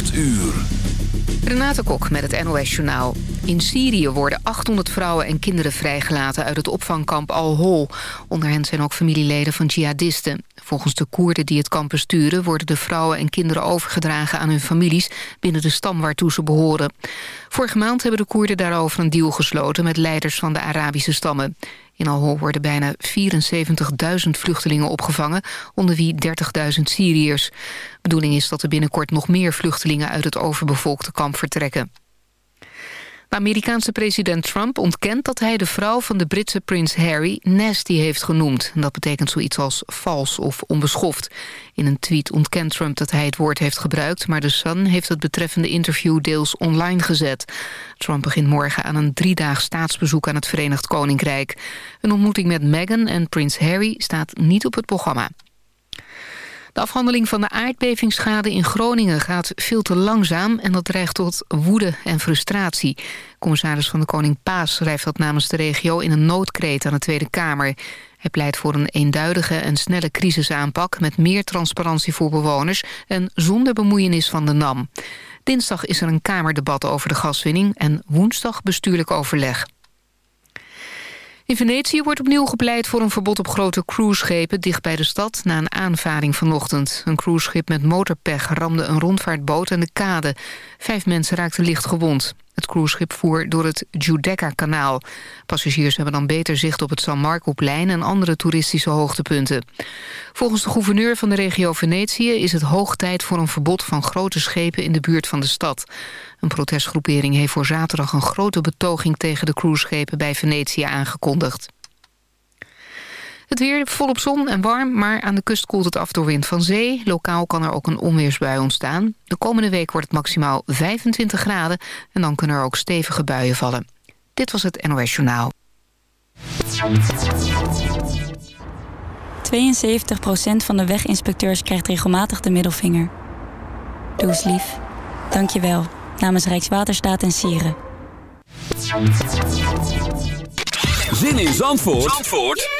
8 uur. Renate Kok met het NOS Journaal. In Syrië worden 800 vrouwen en kinderen vrijgelaten uit het opvangkamp Al-Hol. Onder hen zijn ook familieleden van jihadisten. Volgens de Koerden die het kamp besturen... worden de vrouwen en kinderen overgedragen aan hun families... binnen de stam waartoe ze behoren. Vorige maand hebben de Koerden daarover een deal gesloten... met leiders van de Arabische stammen. In Al-Hol worden bijna 74.000 vluchtelingen opgevangen... onder wie 30.000 Syriërs. Bedoeling is dat er binnenkort nog meer vluchtelingen... uit het overbevolkte kamp vertrekken. De Amerikaanse president Trump ontkent dat hij de vrouw van de Britse prins Harry nasty heeft genoemd. dat betekent zoiets als vals of onbeschoft. In een tweet ontkent Trump dat hij het woord heeft gebruikt... maar de Sun heeft het betreffende interview deels online gezet. Trump begint morgen aan een driedaag staatsbezoek aan het Verenigd Koninkrijk. Een ontmoeting met Meghan en prins Harry staat niet op het programma. De afhandeling van de aardbevingsschade in Groningen gaat veel te langzaam... en dat dreigt tot woede en frustratie. Commissaris van de Koning Paas schrijft dat namens de regio... in een noodkreet aan de Tweede Kamer. Hij pleit voor een eenduidige en snelle crisisaanpak... met meer transparantie voor bewoners en zonder bemoeienis van de NAM. Dinsdag is er een Kamerdebat over de gaswinning... en woensdag bestuurlijk overleg. In Venetië wordt opnieuw gepleit voor een verbod op grote cruiseschepen dicht bij de stad na een aanvaring vanochtend. Een cruiseschip met motorpech ramde een rondvaartboot aan de kade. Vijf mensen raakten licht gewond. Het cruiseschip voer door het Giudecca-kanaal. Passagiers hebben dan beter zicht op het San Marco-plein en andere toeristische hoogtepunten. Volgens de gouverneur van de regio Venetië is het hoog tijd voor een verbod van grote schepen in de buurt van de stad. Een protestgroepering heeft voor zaterdag een grote betoging tegen de cruiseschepen bij Venetië aangekondigd. Het weer volop zon en warm, maar aan de kust koelt het af door wind van zee. Lokaal kan er ook een onweersbui ontstaan. De komende week wordt het maximaal 25 graden... en dan kunnen er ook stevige buien vallen. Dit was het NOS Journaal. 72% van de weginspecteurs krijgt regelmatig de middelvinger. Doe eens lief. Dank je wel. Namens Rijkswaterstaat en Sieren. Zin in Zandvoort? Zandvoort?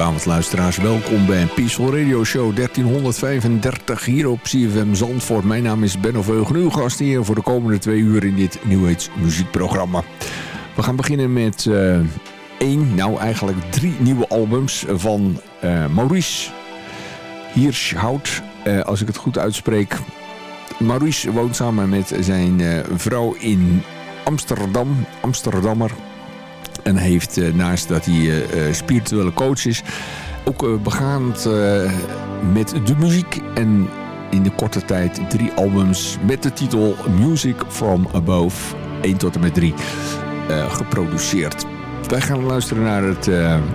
Goedenavond luisteraars, welkom bij Peaceful Radio Show 1335 hier op CFM Zandvoort. Mijn naam is Ben of Eugen, uw gast hier voor de komende twee uur in dit New Age muziekprogramma. We gaan beginnen met uh, één, nou eigenlijk drie nieuwe albums van uh, Maurice Hirschhout, uh, als ik het goed uitspreek. Maurice woont samen met zijn vrouw in Amsterdam, Amsterdammer en heeft uh, naast dat hij uh, spirituele coach is... ook begaand met de muziek. En in de korte tijd drie albums met de titel Music From Above. 1 tot en met 3 geproduceerd. Wij gaan luisteren naar het,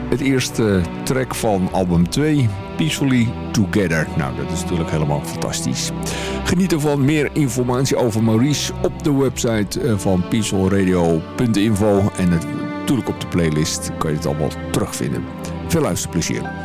het eerste track van album 2, Peacefully Together. Nou, dat is natuurlijk helemaal fantastisch. Geniet ervan. Meer informatie over Maurice op de website van peacefulradio.info. En het natuurlijk op de playlist kan je het allemaal terugvinden. Veel luisterplezier.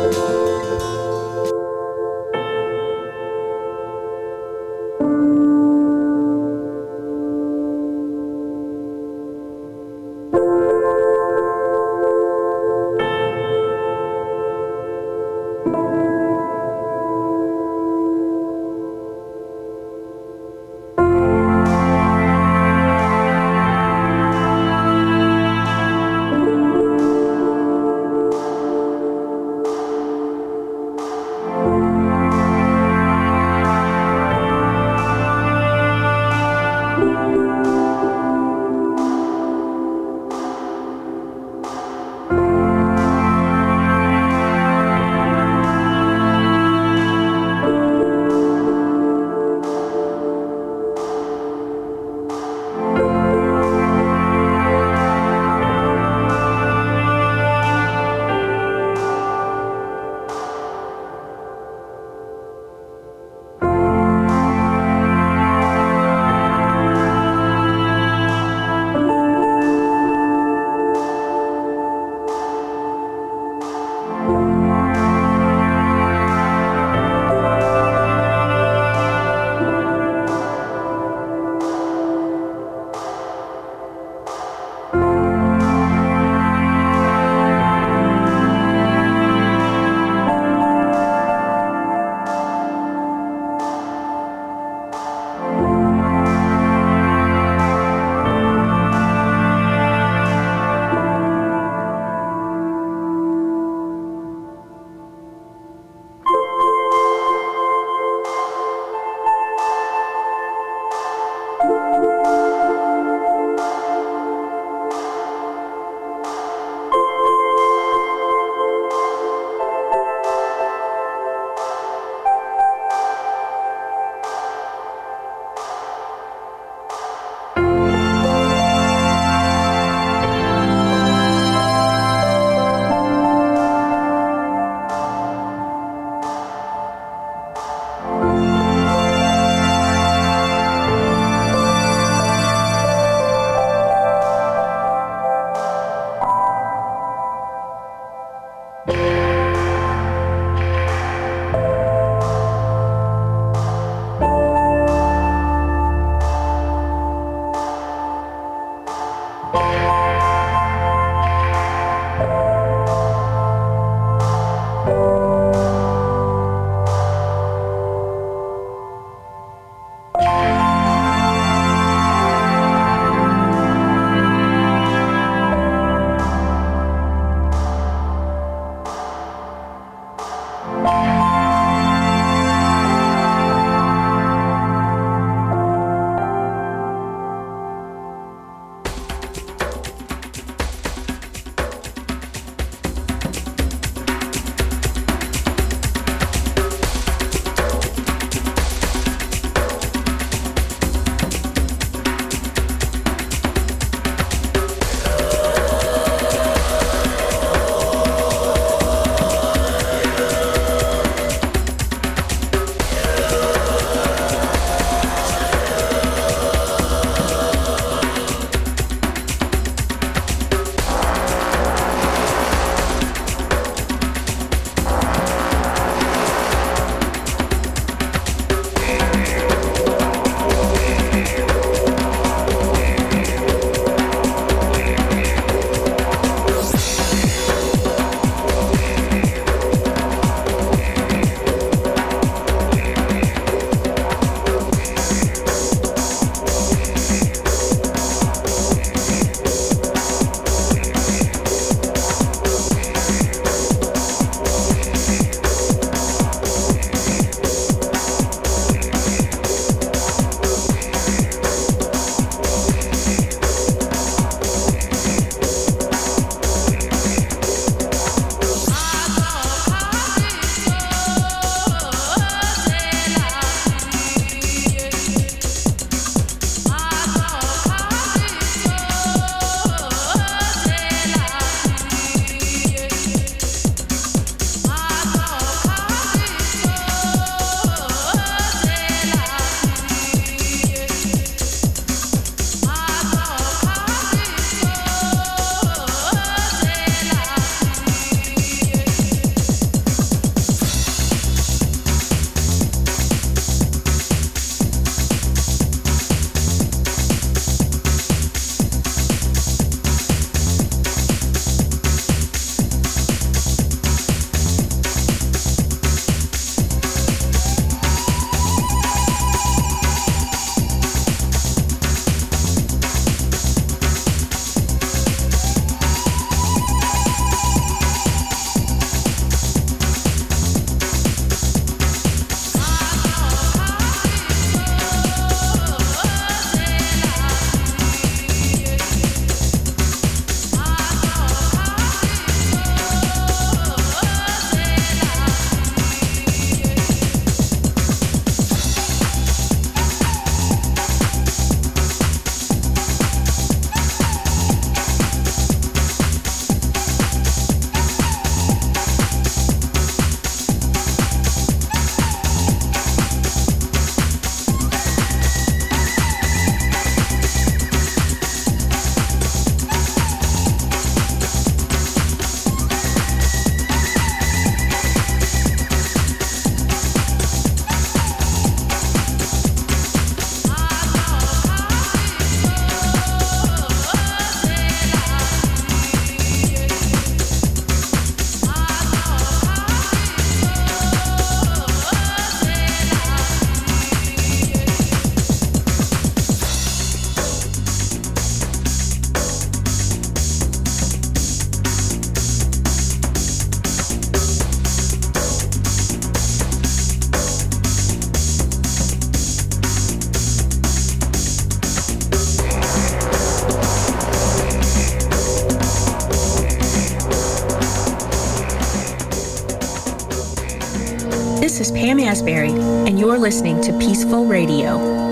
Asbury, and you're listening to Peaceful Radio.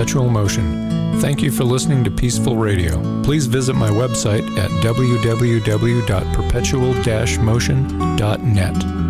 Perpetual Motion. Thank you for listening to Peaceful Radio. Please visit my website at www.perpetual-motion.net.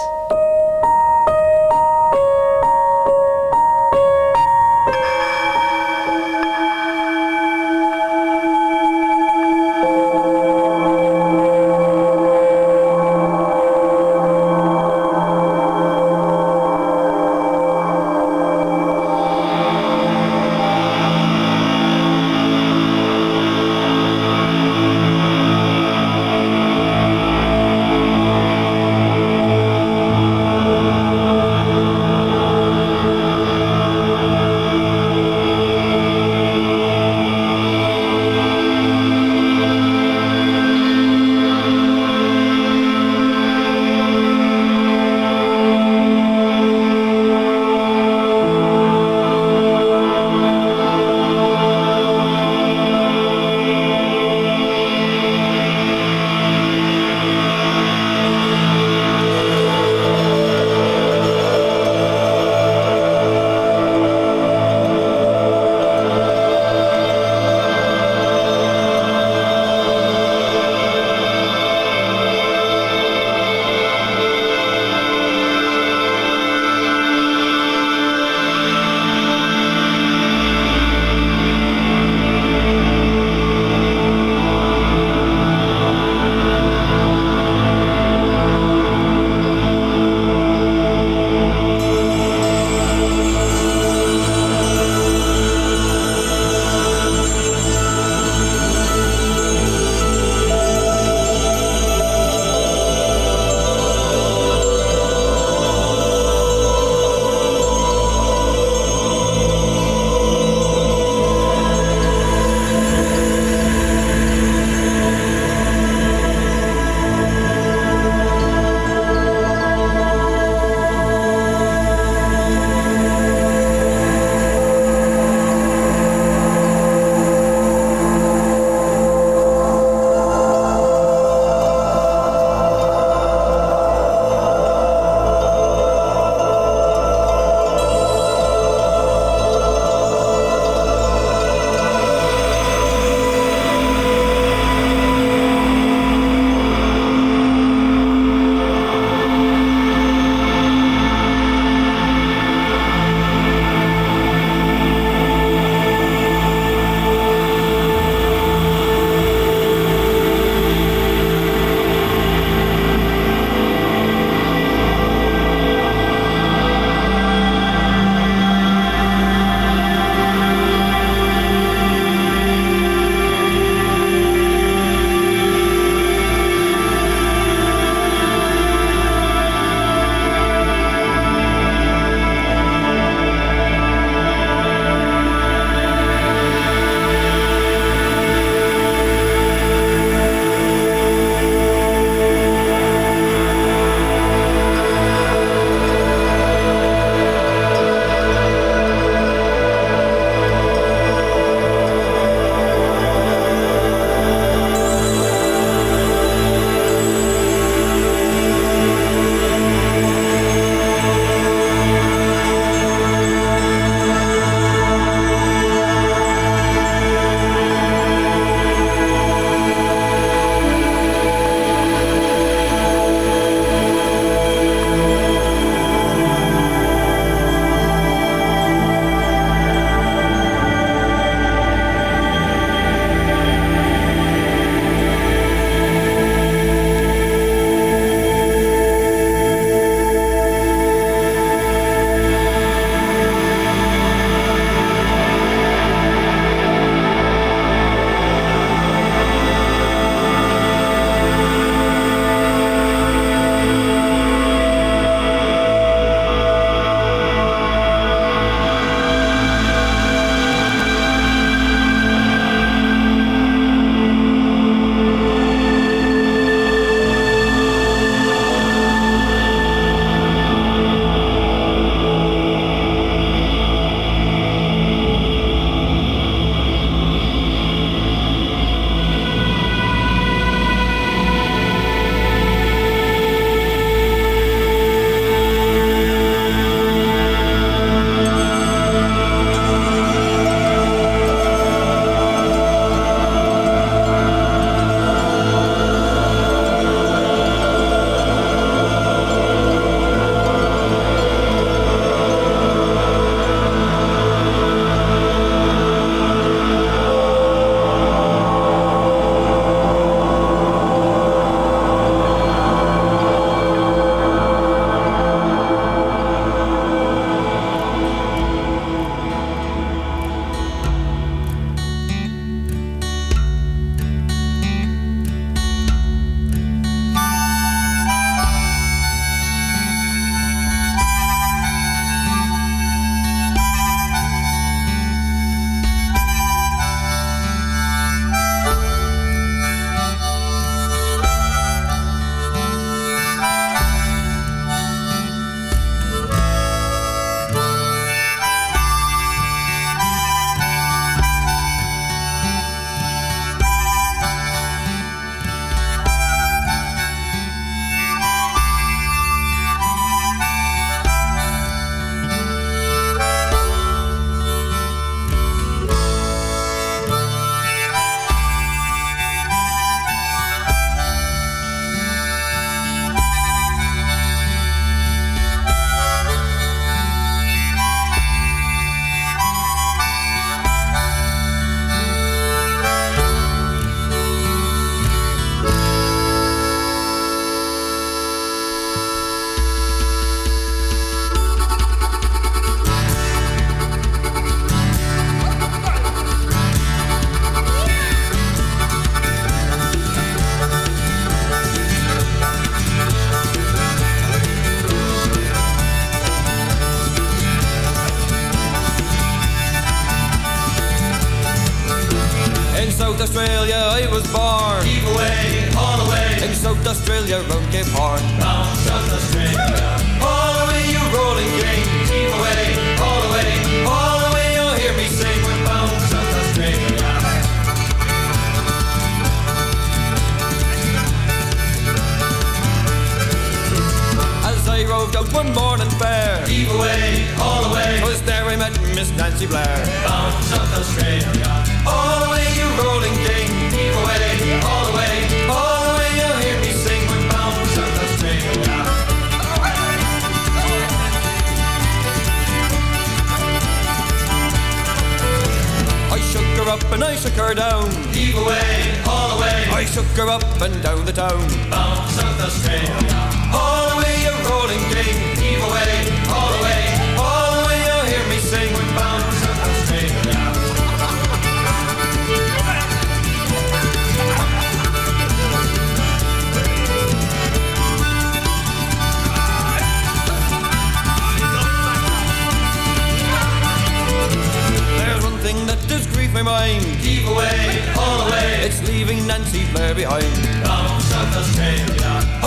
me mind. Keep away, all the way. It's leaving Nancy Blair behind. Down South Australia.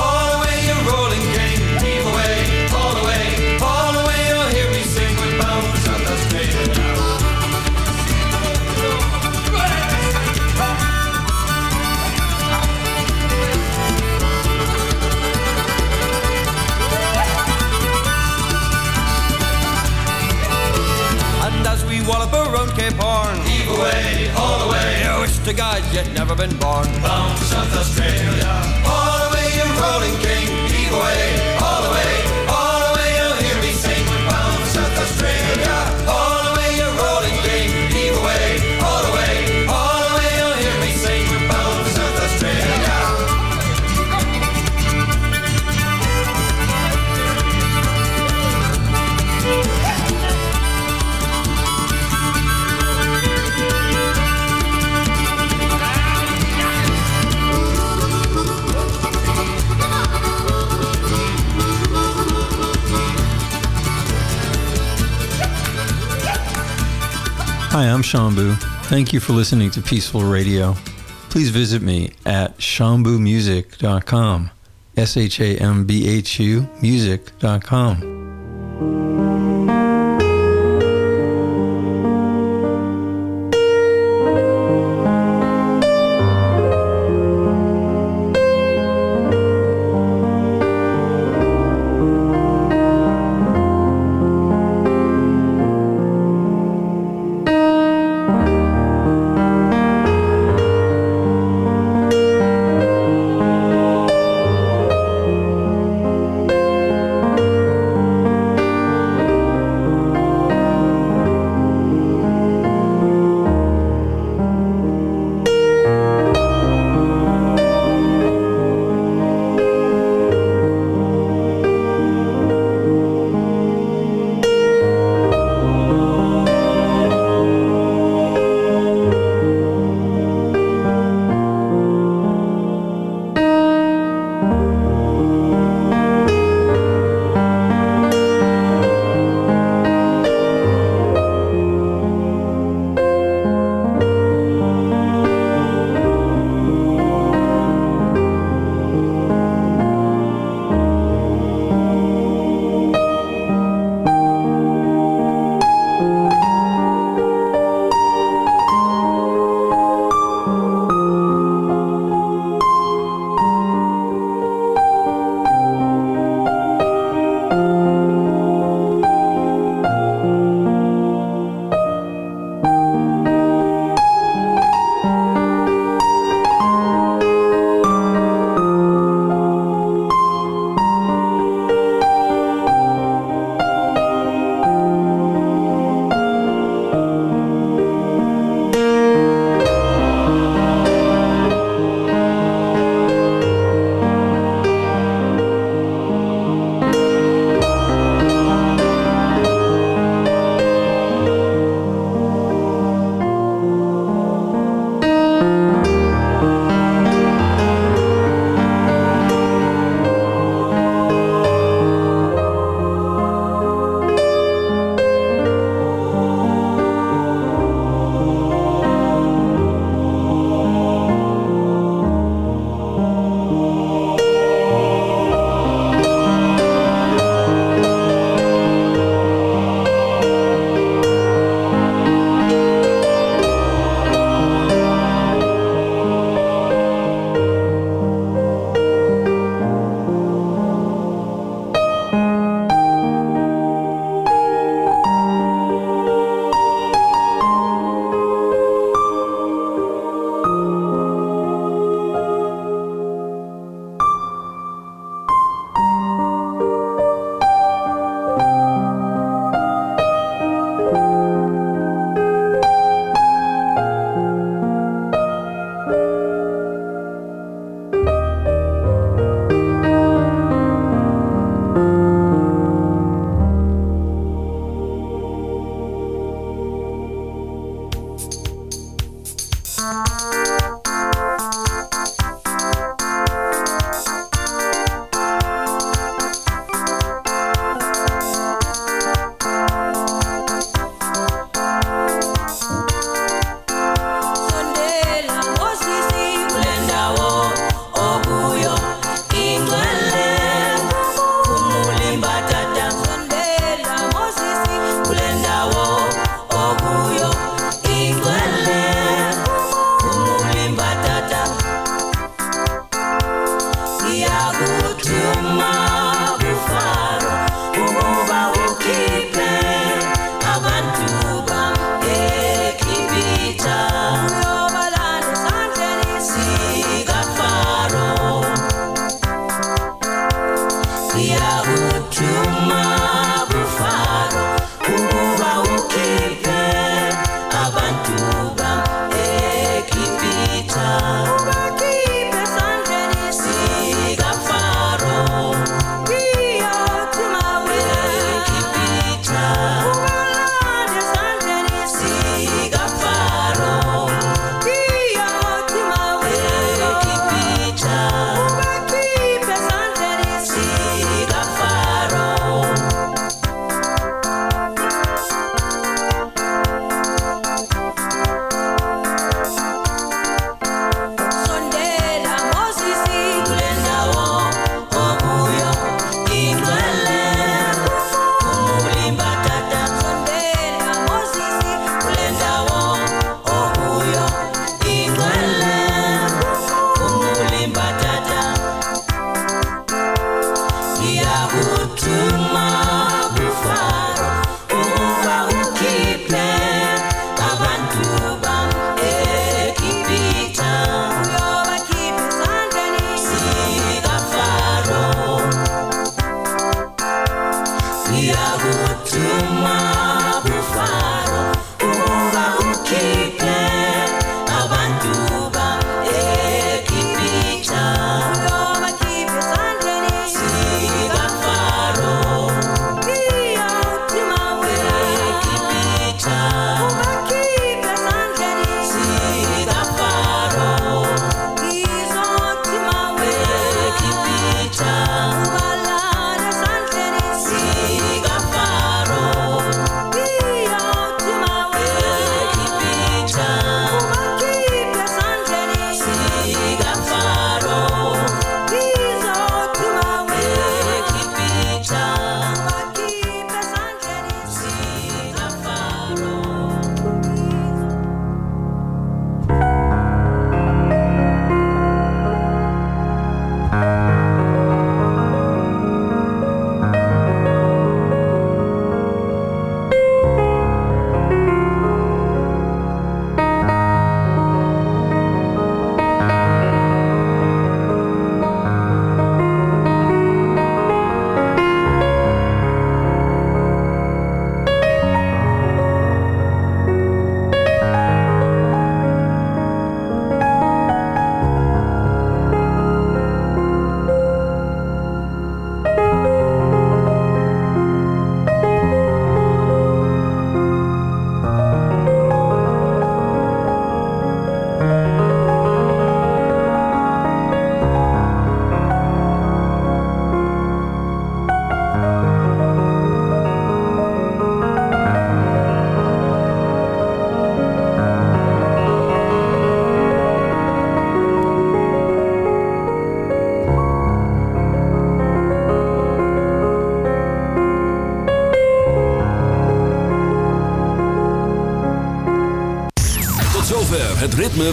to God, yet never been born. Bound of Australia, all the way you rolling king, heave away. Hi, I'm Shambu. Thank you for listening to Peaceful Radio. Please visit me at shambumusic.com, S H A M B H U music.com.